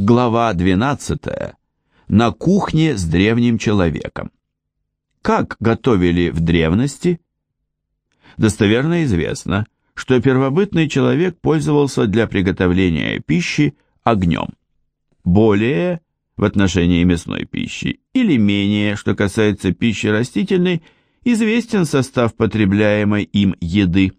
Глава 12. На кухне с древним человеком. Как готовили в древности? Достоверно известно, что первобытный человек пользовался для приготовления пищи огнем. Более в отношении мясной пищи или менее, что касается пищи растительной, известен состав потребляемой им еды.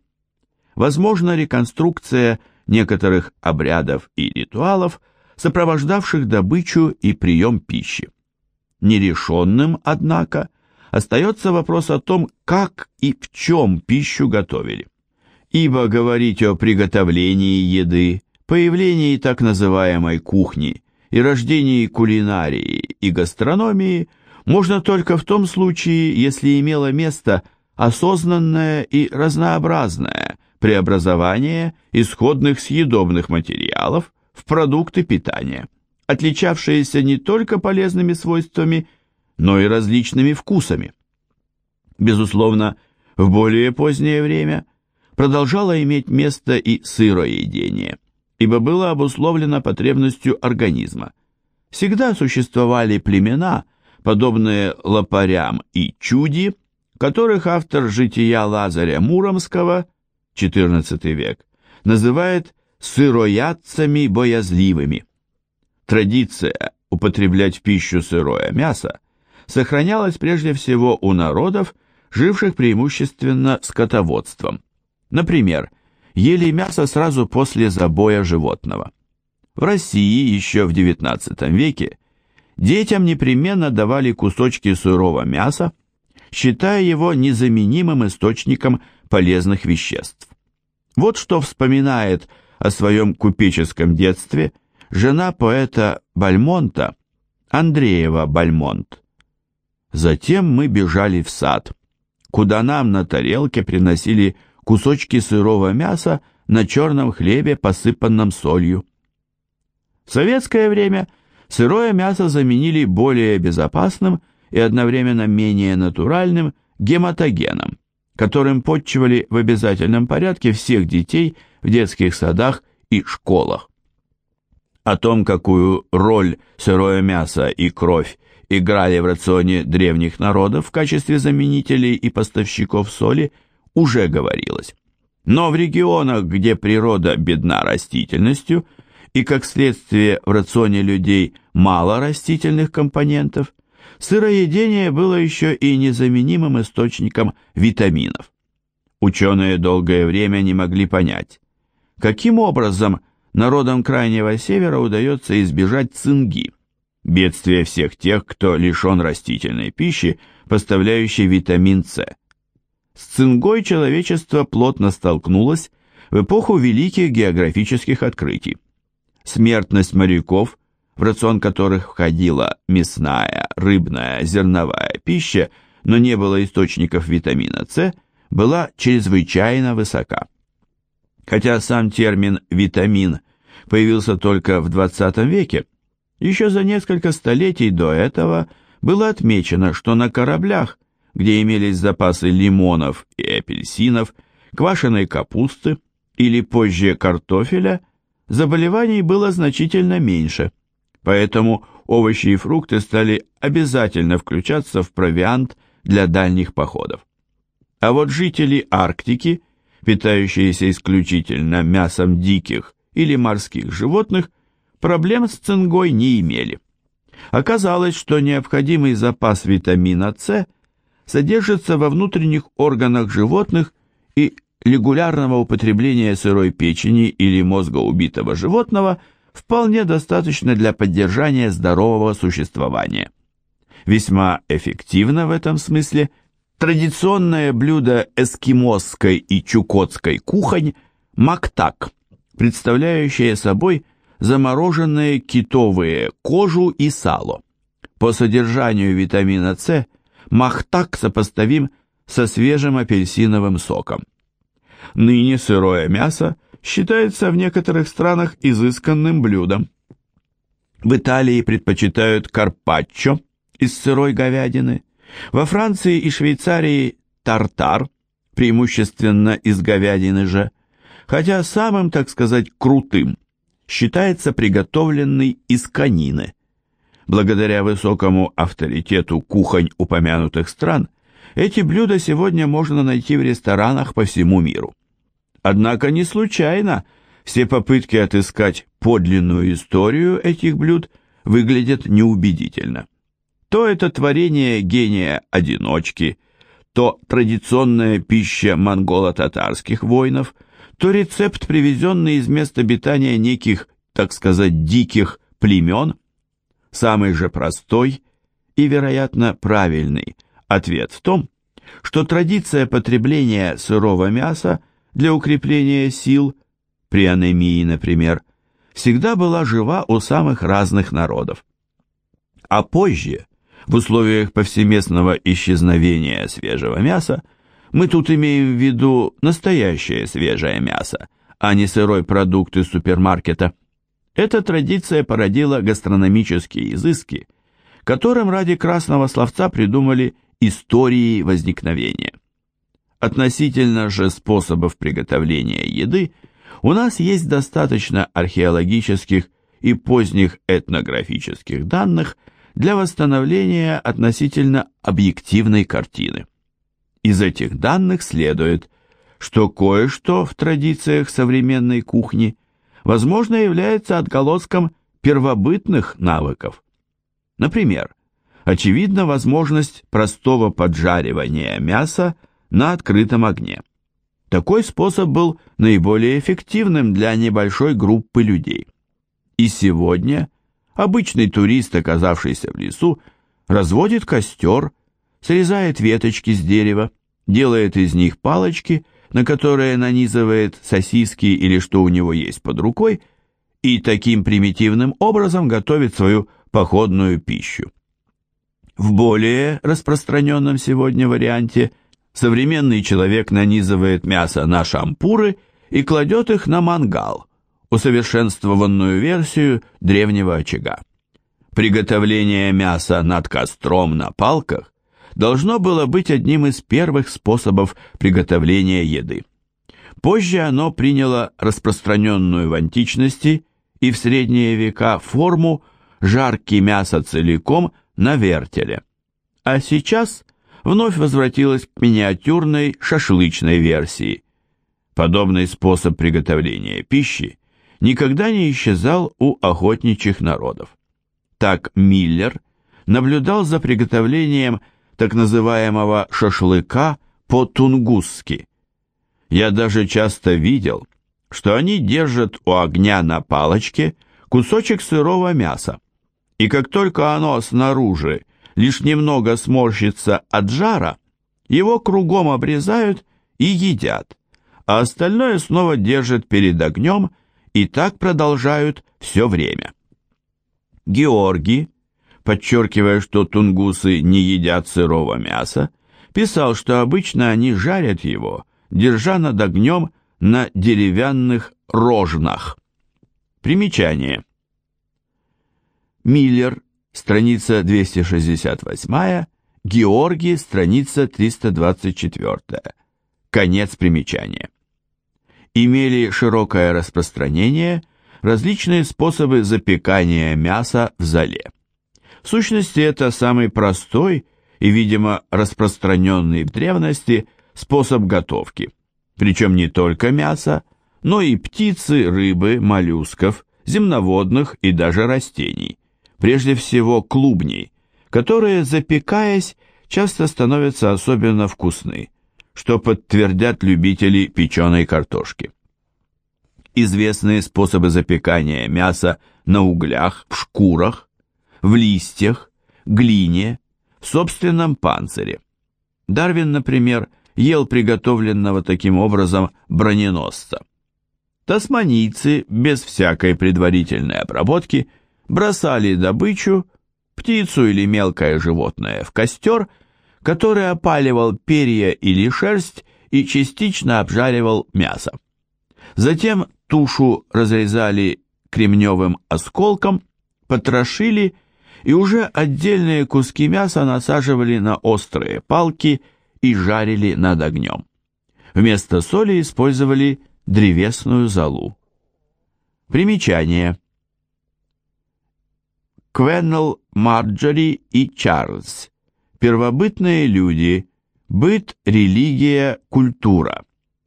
Возможно реконструкция некоторых обрядов и ритуалов, сопровождавших добычу и прием пищи. Нерешенным, однако, остается вопрос о том, как и в чем пищу готовили. Ибо говорить о приготовлении еды, появлении так называемой кухни и рождении кулинарии и гастрономии можно только в том случае, если имело место осознанное и разнообразное преобразование исходных съедобных материалов в продукты питания, отличавшиеся не только полезными свойствами, но и различными вкусами. Безусловно, в более позднее время продолжало иметь место и сыроедение, ибо было обусловлено потребностью организма. Всегда существовали племена, подобные лопарям и чуди, которых автор «Жития Лазаря Муромского» XIV век называет сыроядцами боязливыми. Традиция употреблять в пищу сырое мясо сохранялась прежде всего у народов, живших преимущественно скотоводством. Например, ели мясо сразу после забоя животного. В России еще в XIX веке детям непременно давали кусочки сырого мяса, считая его незаменимым источником полезных веществ. Вот что вспоминает о своем купеческом детстве жена поэта Бальмонта, Андреева Бальмонт. Затем мы бежали в сад, куда нам на тарелке приносили кусочки сырого мяса на черном хлебе, посыпанном солью. В советское время сырое мясо заменили более безопасным и одновременно менее натуральным гематогеном, которым подчивали в обязательном порядке всех детей в детских садах и школах. О том, какую роль сырое мясо и кровь играли в рационе древних народов в качестве заменителей и поставщиков соли, уже говорилось. Но в регионах, где природа бедна растительностью, и как следствие в рационе людей мало растительных компонентов, сыроедение было еще и незаменимым источником витаминов. Ученые долгое время не могли понять, каким образом народам Крайнего Севера удается избежать цинги, бедствия всех тех, кто лишен растительной пищи, поставляющей витамин С. С цингой человечество плотно столкнулось в эпоху великих географических открытий. Смертность моряков в рацион которых входила мясная, рыбная, зерновая пища, но не было источников витамина С, была чрезвычайно высока. Хотя сам термин «витамин» появился только в 20 веке, еще за несколько столетий до этого было отмечено, что на кораблях, где имелись запасы лимонов и апельсинов, квашеной капусты или позже картофеля, заболеваний было значительно меньше – поэтому овощи и фрукты стали обязательно включаться в провиант для дальних походов. А вот жители Арктики, питающиеся исключительно мясом диких или морских животных, проблем с цингой не имели. Оказалось, что необходимый запас витамина С содержится во внутренних органах животных и регулярного употребления сырой печени или мозга убитого животного – вполне достаточно для поддержания здорового существования. Весьма эффективно в этом смысле традиционное блюдо эскимосской и чукотской кухонь – мактак, представляющее собой замороженные китовые кожу и сало. По содержанию витамина С махтак сопоставим со свежим апельсиновым соком. Ныне сырое мясо – считается в некоторых странах изысканным блюдом. В Италии предпочитают карпаччо из сырой говядины, во Франции и Швейцарии тартар, преимущественно из говядины же, хотя самым, так сказать, крутым считается приготовленный из конины. Благодаря высокому авторитету кухонь упомянутых стран, эти блюда сегодня можно найти в ресторанах по всему миру. Однако не случайно все попытки отыскать подлинную историю этих блюд выглядят неубедительно. То это творение гения-одиночки, то традиционная пища монголо-татарских воинов, то рецепт, привезенный из мест обитания неких, так сказать, диких племен. Самый же простой и, вероятно, правильный ответ в том, что традиция потребления сырого мяса для укрепления сил, при анемии, например, всегда была жива у самых разных народов. А позже, в условиях повсеместного исчезновения свежего мяса, мы тут имеем в виду настоящее свежее мясо, а не сырой продукт из супермаркета. Эта традиция породила гастрономические изыски, которым ради красного словца придумали истории возникновения. Относительно же способов приготовления еды у нас есть достаточно археологических и поздних этнографических данных для восстановления относительно объективной картины. Из этих данных следует, что кое-что в традициях современной кухни возможно является отголоском первобытных навыков. Например, очевидна возможность простого поджаривания мяса на открытом огне. Такой способ был наиболее эффективным для небольшой группы людей. И сегодня обычный турист, оказавшийся в лесу, разводит костер, срезает веточки с дерева, делает из них палочки, на которые нанизывает сосиски или что у него есть под рукой, и таким примитивным образом готовит свою походную пищу. В более распространенном сегодня варианте современный человек нанизывает мясо на шампуры и кладет их на мангал, усовершенствованную версию древнего очага. Приготовление мяса над костром на палках должно было быть одним из первых способов приготовления еды. Позже оно приняло распространенную в античности и в средние века форму жарки мяса целиком на вертеле. А сейчас вновь возвратилось к миниатюрной шашлычной версии. Подобный способ приготовления пищи никогда не исчезал у охотничьих народов. Так Миллер наблюдал за приготовлением так называемого шашлыка по-тунгусски. Я даже часто видел, что они держат у огня на палочке кусочек сырого мяса, и как только оно снаружи лишь немного сморщится от жара, его кругом обрезают и едят, а остальное снова держат перед огнем и так продолжают все время. Георгий, подчеркивая, что тунгусы не едят сырого мяса, писал, что обычно они жарят его, держа над огнем на деревянных рожнах. Примечание. Миллер, страница 268, Георгий, страница 324. Конец примечания. Имели широкое распространение различные способы запекания мяса в зале. В сущности, это самый простой и, видимо, распространенный в древности способ готовки. Причем не только мяса, но и птицы, рыбы, моллюсков, земноводных и даже растений. Прежде всего клубней, которые, запекаясь, часто становятся особенно вкусны, что подтвердят любители печеной картошки. Известные способы запекания мяса на углях, в шкурах, в листьях, глине, в собственном панцире. Дарвин, например, ел приготовленного таким образом броненосца. Тасманийцы без всякой предварительной обработки бросали добычу, птицу или мелкое животное, в костер, который опаливал перья или шерсть и частично обжаривал мясо. Затем тушу разрезали кремневым осколком, потрошили и уже отдельные куски мяса насаживали на острые палки и жарили над огнем. Вместо соли использовали древесную золу. Примечание. Квеннелл, Марджори и Чарльз. Первобытные люди. Быт, религия, культура.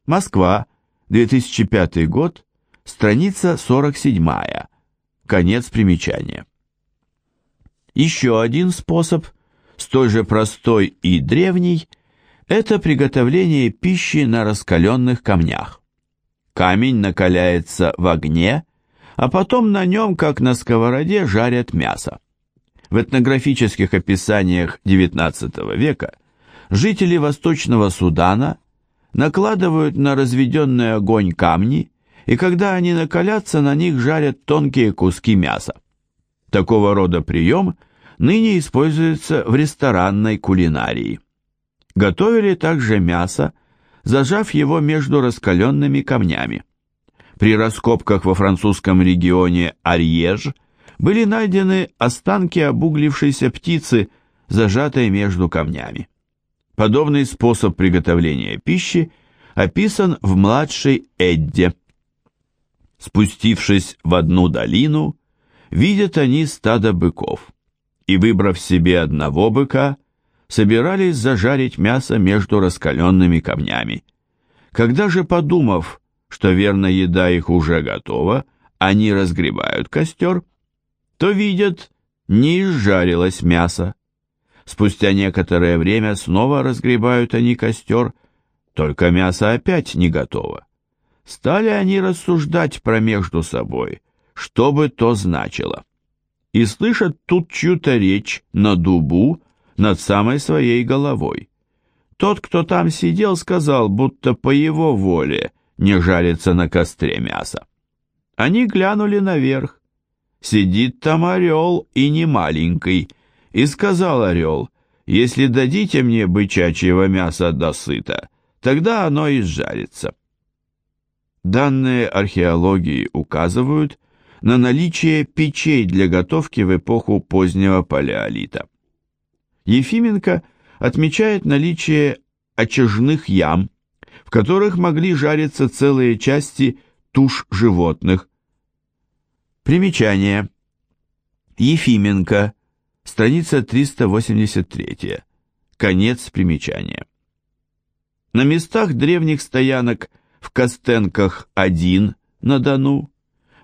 Москва, 2005 год, страница 47. Конец примечания. Еще один способ, столь же простой и древний, это приготовление пищи на раскаленных камнях. Камень накаляется в огне, а потом на нем, как на сковороде, жарят мясо. В этнографических описаниях XIX века жители Восточного Судана накладывают на разведенный огонь камни, и когда они накалятся, на них жарят тонкие куски мяса. Такого рода прием ныне используется в ресторанной кулинарии. Готовили также мясо, зажав его между раскаленными камнями. При раскопках во французском регионе Арьеж были найдены останки обуглившейся птицы, зажатой между камнями. Подобный способ приготовления пищи описан в младшей Эдде. Спустившись в одну долину, видят они стадо быков, и, выбрав себе одного быка, собирались зажарить мясо между раскаленными камнями. Когда же, подумав, что верно еда их уже готова, они разгребают костер, то видят, не изжарилось мясо. Спустя некоторое время снова разгребают они костер, только мясо опять не готово. Стали они рассуждать про между собой, что бы то значило. И слышат тут чью-то речь на дубу над самой своей головой. Тот, кто там сидел, сказал, будто по его воле – не жарится на костре мясо. Они глянули наверх. Сидит там орел и не маленький, и сказал орел, если дадите мне бычачьего мяса досыта, тогда оно и сжарится. Данные археологии указывают на наличие печей для готовки в эпоху позднего палеолита. Ефименко отмечает наличие очажных ям, которых могли жариться целые части туш животных. Примечание. Ефименко, страница 383. Конец примечания. На местах древних стоянок в Костенках-1 на Дону,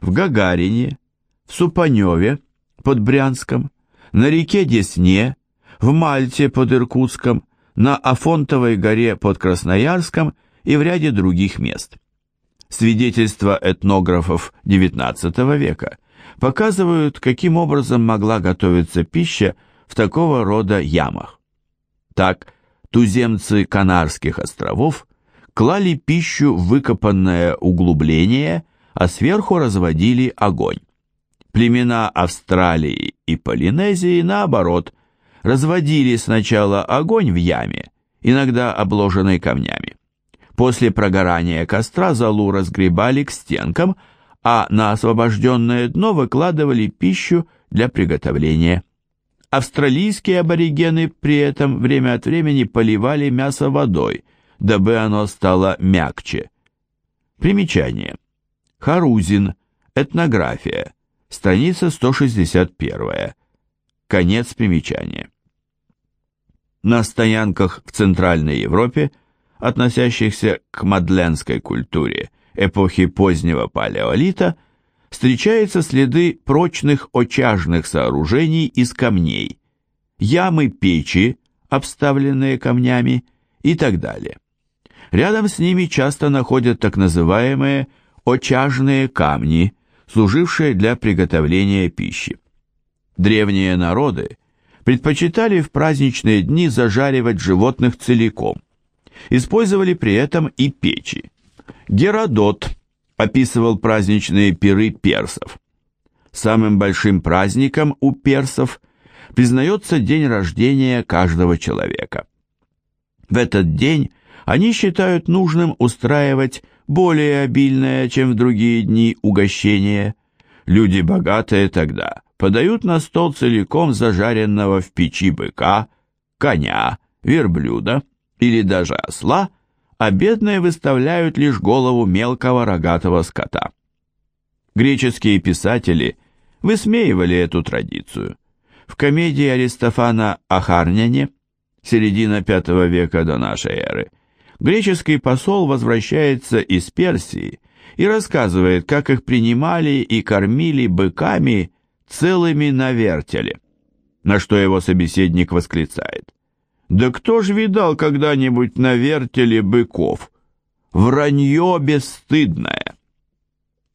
в Гагарине, в Супаневе под Брянском, на реке Десне, в Мальте под Иркутском, на Афонтовой горе под Красноярском и в ряде других мест. Свидетельства этнографов XIX века показывают, каким образом могла готовиться пища в такого рода ямах. Так, туземцы Канарских островов клали пищу в выкопанное углубление, а сверху разводили огонь. Племена Австралии и Полинезии, наоборот, разводили сначала огонь в яме, иногда обложенной камнями. После прогорания костра залу разгребали к стенкам, а на освобожденное дно выкладывали пищу для приготовления. Австралийские аборигены при этом время от времени поливали мясо водой, дабы оно стало мягче. Примечание. Харузин. Этнография. Страница 161. Конец примечания. На стоянках в Центральной Европе – относящихся к мадленской культуре эпохи позднего палеолита, встречаются следы прочных очажных сооружений из камней, ямы печи, обставленные камнями и так далее. Рядом с ними часто находят так называемые очажные камни, служившие для приготовления пищи. Древние народы предпочитали в праздничные дни зажаривать животных целиком, Использовали при этом и печи. Геродот описывал праздничные пиры персов. Самым большим праздником у персов признается день рождения каждого человека. В этот день они считают нужным устраивать более обильное, чем в другие дни, угощение. Люди богатые тогда подают на стол целиком зажаренного в печи быка, коня, верблюда, или даже осла, а бедные выставляют лишь голову мелкого рогатого скота. Греческие писатели высмеивали эту традицию. В комедии Аристофана Ахарняне, середина V века до нашей эры, греческий посол возвращается из Персии и рассказывает, как их принимали и кормили быками целыми на вертеле, на что его собеседник восклицает. «Да кто ж видал когда-нибудь на вертеле быков? Вранье бесстыдное!»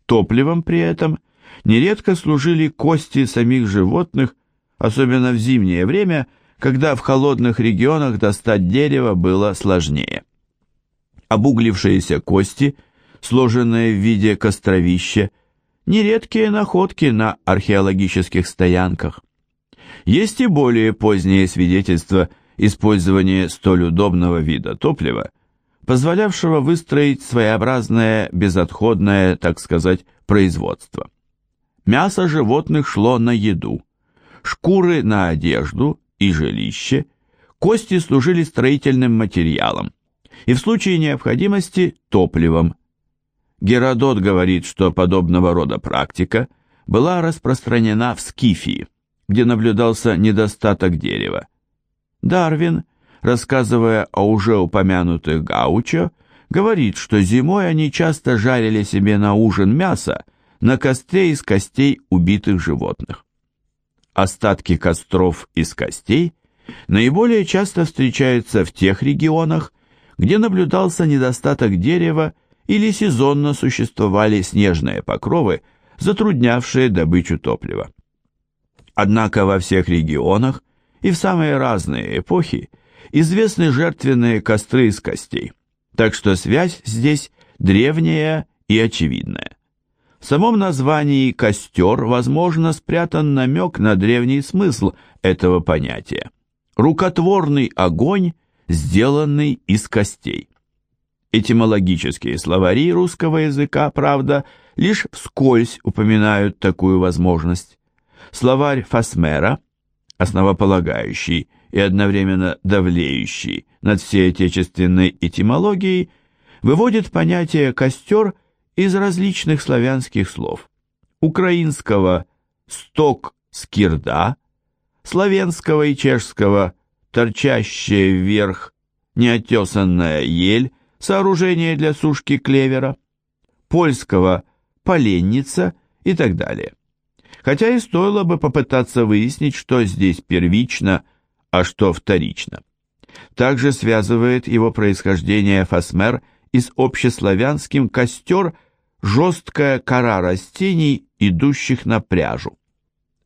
Топливом при этом нередко служили кости самих животных, особенно в зимнее время, когда в холодных регионах достать дерево было сложнее. Обуглившиеся кости, сложенные в виде костровища, нередкие находки на археологических стоянках. Есть и более поздние свидетельства использования столь удобного вида топлива, позволявшего выстроить своеобразное безотходное, так сказать, производство. Мясо животных шло на еду, шкуры на одежду и жилище, кости служили строительным материалом и в случае необходимости топливом. Геродот говорит, что подобного рода практика была распространена в Скифии, где наблюдался недостаток дерева. Дарвин, рассказывая о уже упомянутых гаучо, говорит, что зимой они часто жарили себе на ужин мясо на костре из костей убитых животных. Остатки костров из костей наиболее часто встречаются в тех регионах, где наблюдался недостаток дерева или сезонно существовали снежные покровы, затруднявшие добычу топлива. Однако во всех регионах и в самые разные эпохи известны жертвенные костры из костей, так что связь здесь древняя и очевидная. В самом названии «костер» возможно спрятан намек на древний смысл этого понятия. Рукотворный огонь, сделанный из костей. Этимологические словари русского языка, правда, лишь вскользь упоминают такую возможность. Словарь Фасмера, основополагающий и одновременно давлеющий над всей отечественной этимологией, выводит понятие «костер» из различных славянских слов. Украинского «сток скирда», славянского и чешского «торчащая вверх неотесанная ель», сооружение для сушки клевера, польского поленница и так далее. Хотя и стоило бы попытаться выяснить, что здесь первично, а что вторично. Также связывает его происхождение фасмер и с общеславянским костер жесткая кора растений, идущих на пряжу.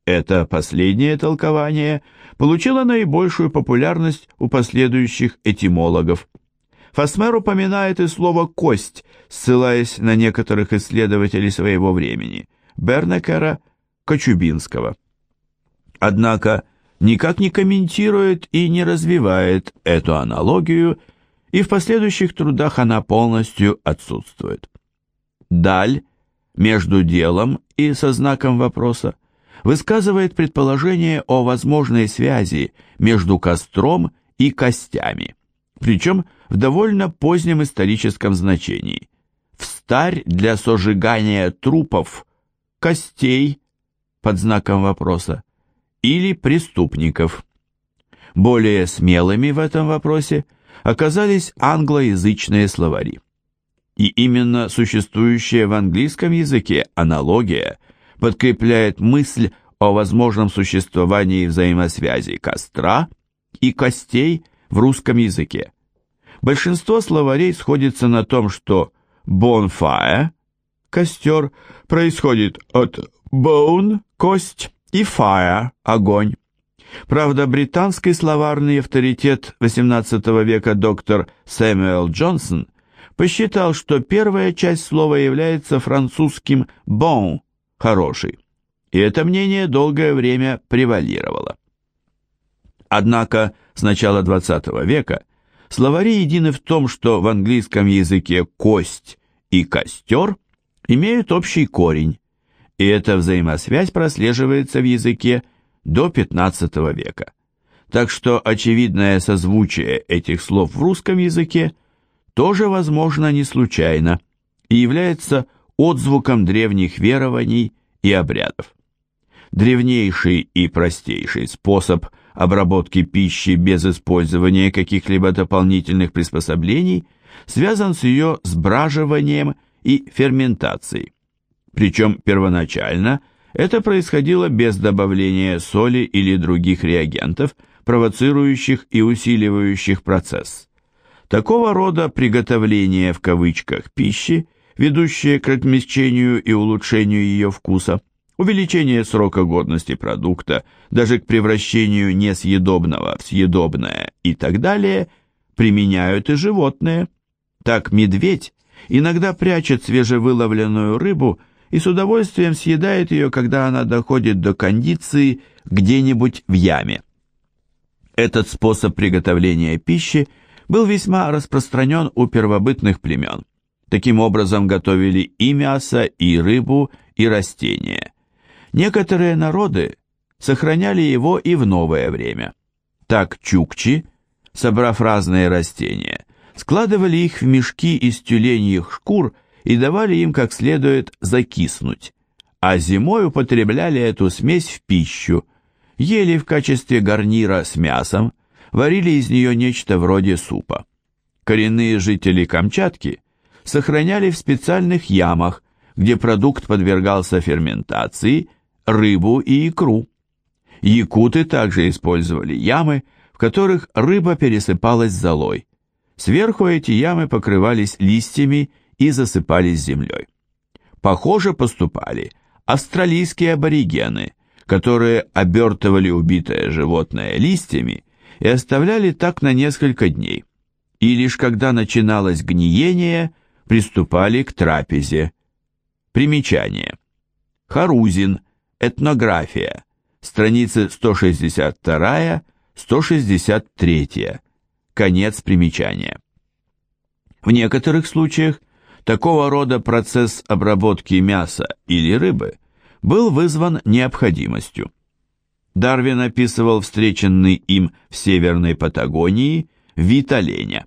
Это последнее толкование получило наибольшую популярность у последующих этимологов – Фасмер упоминает и слово «кость», ссылаясь на некоторых исследователей своего времени, Бернекера, Кочубинского. Однако никак не комментирует и не развивает эту аналогию, и в последующих трудах она полностью отсутствует. Даль, между делом и со знаком вопроса, высказывает предположение о возможной связи между костром и костями причем в довольно позднем историческом значении. Встарь для сожигания трупов, костей, под знаком вопроса, или преступников. Более смелыми в этом вопросе оказались англоязычные словари. И именно существующая в английском языке аналогия подкрепляет мысль о возможном существовании взаимосвязи костра и костей – в русском языке. Большинство словарей сходится на том, что bonfire – костер происходит от bone – кость и fire – огонь. Правда, британский словарный авторитет XVIII века доктор Сэмюэл Джонсон посчитал, что первая часть слова является французским bon – хороший, и это мнение долгое время превалировало. Однако с начала XX века словари едины в том, что в английском языке «кость» и «костер» имеют общий корень, и эта взаимосвязь прослеживается в языке до XV века. Так что очевидное созвучие этих слов в русском языке тоже возможно не случайно и является отзвуком древних верований и обрядов. Древнейший и простейший способ обработки пищи без использования каких-либо дополнительных приспособлений связан с ее сбраживанием и ферментацией. Причем первоначально это происходило без добавления соли или других реагентов, провоцирующих и усиливающих процесс. Такого рода приготовление в кавычках пищи, ведущее к отмягчению и улучшению ее вкуса, увеличение срока годности продукта, даже к превращению несъедобного в съедобное и так далее, применяют и животные. Так медведь иногда прячет свежевыловленную рыбу и с удовольствием съедает ее, когда она доходит до кондиции где-нибудь в яме. Этот способ приготовления пищи был весьма распространен у первобытных племен. Таким образом готовили и мясо, и рыбу, и растения. Некоторые народы сохраняли его и в новое время. Так чукчи, собрав разные растения, складывали их в мешки из тюленьих шкур и давали им как следует закиснуть, а зимой употребляли эту смесь в пищу, ели в качестве гарнира с мясом, варили из нее нечто вроде супа. Коренные жители Камчатки сохраняли в специальных ямах, где продукт подвергался ферментации, рыбу и икру. Якуты также использовали ямы, в которых рыба пересыпалась золой. Сверху эти ямы покрывались листьями и засыпались землей. Похоже поступали австралийские аборигены, которые обертывали убитое животное листьями и оставляли так на несколько дней. И лишь когда начиналось гниение, приступали к трапезе. Примечание. Харузин. Этнография. Страницы 162-163. Конец примечания. В некоторых случаях такого рода процесс обработки мяса или рыбы был вызван необходимостью. Дарвин описывал встреченный им в Северной Патагонии вид оленя.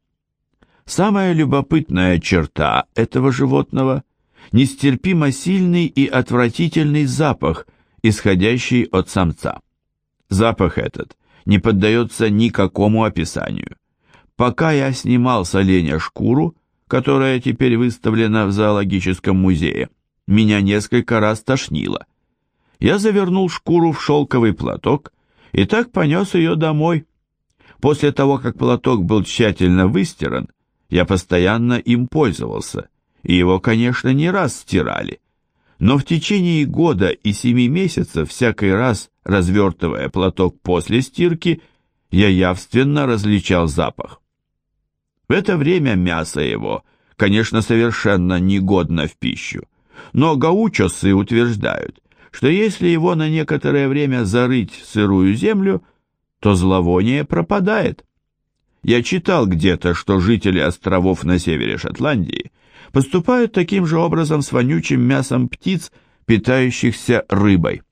Самая любопытная черта этого животного – нестерпимо сильный и отвратительный запах, исходящий от самца. Запах этот не поддается никакому описанию. Пока я снимал с оленя шкуру, которая теперь выставлена в зоологическом музее, меня несколько раз тошнило. Я завернул шкуру в шелковый платок и так понес ее домой. После того, как платок был тщательно выстиран, я постоянно им пользовался, и его, конечно, не раз стирали. Но в течение года и семи месяцев, всякий раз развертывая платок после стирки, я явственно различал запах. В это время мясо его, конечно, совершенно негодно в пищу, но гаучосы утверждают, что если его на некоторое время зарыть в сырую землю, то зловоние пропадает. Я читал где-то, что жители островов на севере Шотландии поступают таким же образом с вонючим мясом птиц, питающихся рыбой.